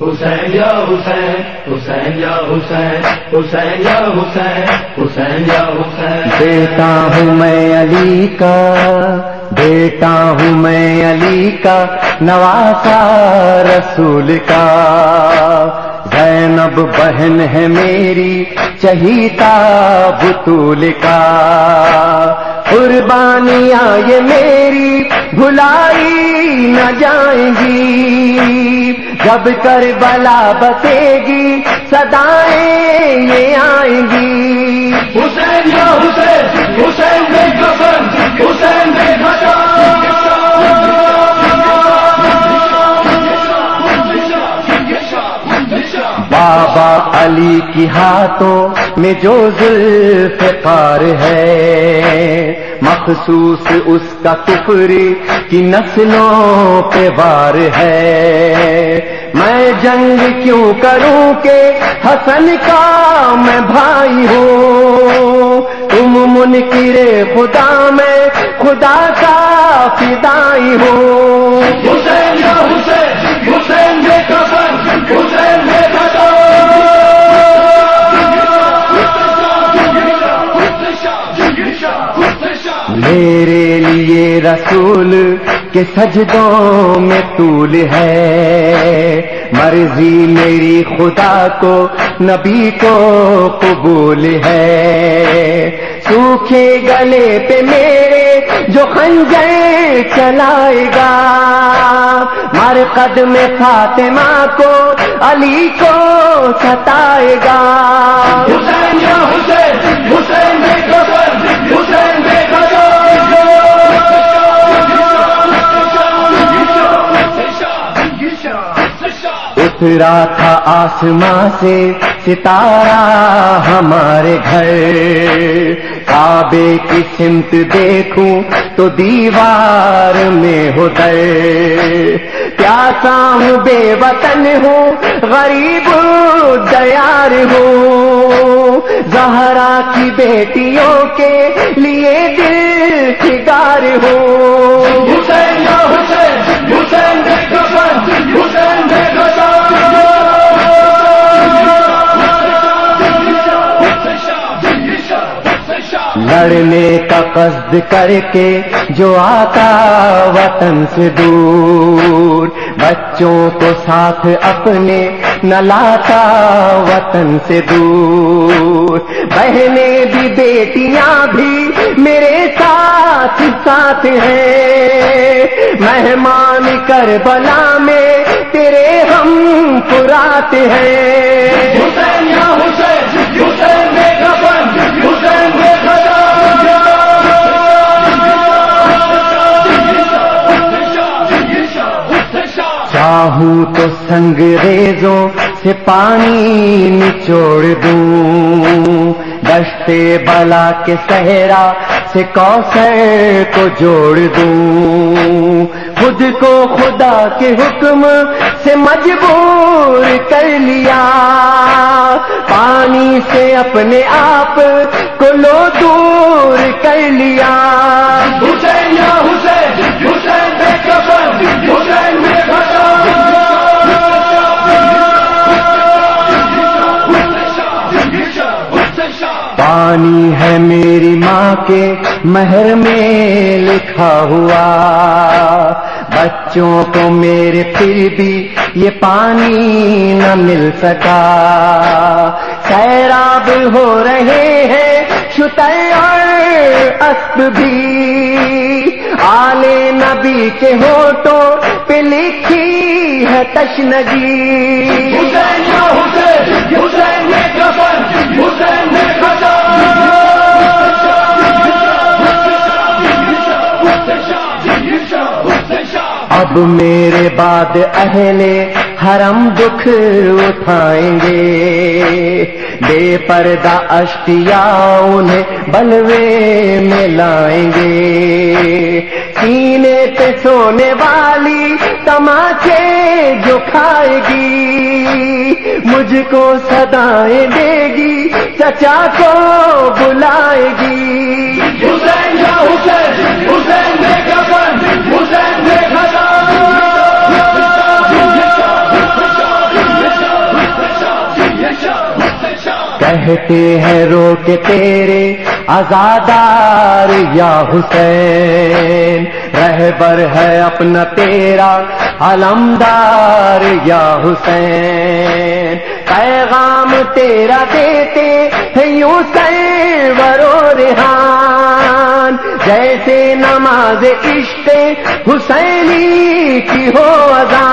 حسین یا حسین حسین یا حسین حسین یا حسین حسین یا حسین۔ بیٹا ہوں میں علی کا، بیٹا ہوں میں علی کا نواسا رسول کا۔ زینب بہن ہے میری، چہیتا بطول کا۔ قربانیاں یہ میری، بھلائی نہ جائیں گی۔ جب کر بلا بسے گی سدائیں یہ آئیں گی حسین یا حسین حسین بے کفن حسین بے بابا علی کی ہاتھوں میں جو ذوالفقار ہے۔ مخصوص اس کا کفری کی نسلوں پہ وار ہے۔ میں جنگ کیوں کروں کہ حسن کا میں بھائی ہوں؟ تم منکر خدا میں خدا کا فدائی ہوں۔ حسین حسین حسین میرے لیے رسول کے سجدوں میں طول ہے۔ مرضی میری خدا کو، نبی کو قبول ہے۔ سوکھے گلے پہ میرے جو خنجر چلائے گا۔ مر قدم فاطمہ کو، علی کو ستائے گا۔ اترا تھا آسماں سے ستارہ ہمارے گھر۔ کعبے کی سمت دیکھوں تو دیوار میں ہو در۔ پیاسا ہوں بے وطن ہوں، غریب دیار ہوں۔ زہرا کی بیٹیوں کے لیے دل فگار ہوں۔ حسین حسین حسین لڑنے کا قصد کر کے جو آتا وطن سے دور، بچوں کو ساتھ اپنے نہ لاتا وطن سے دور۔ بہنیں بھی بیٹیاں بھی میرے ساتھ ساتھ ہیں۔ مہمان کربلا میں تیرے ہم پرات ہیں۔ چاہوں تو سنگ ریزوں سے پانی نچوڑ دوں۔ دشتے بلا کے صحرا سے کوثر کو جوڑ دوں۔ خود کو خدا کے حکم سے مجبور کر لیا۔ پانی سے اپنے آپ کو لو دور کر لیا۔ پانی ہے میری ماں کے مہر میں لکھا ہوا بچوں کو میرے پھر بھی یہ پانی نہ مل سکا سیراب ہو رہے ہیں شتر اور اسب بھی آلے نبی کے ہوٹوں پہ لکھی ہے تشنگی حسین حسین حسین اب میرے بعد اہل حرم دکھ اٹھائیں گے۔ بے پردہ اشتیا انہیں بلوے میں لائیں گے۔ سینے پہ سونے والی تماچے جو کھائے گی، مجھ کو سدائیں دے گی، چچا کو بلائے گی۔ حسین حسین حسین کہتے ہیں رو کے تیرے آزادار یا حسین؟ رہبر ہے اپنا تیرا علمدار یا حسین؟ پیغام تیرا دیتے ہیں یوں سیور و ریحان؟ جیسے نماز عشق حسینی کی ہو اذان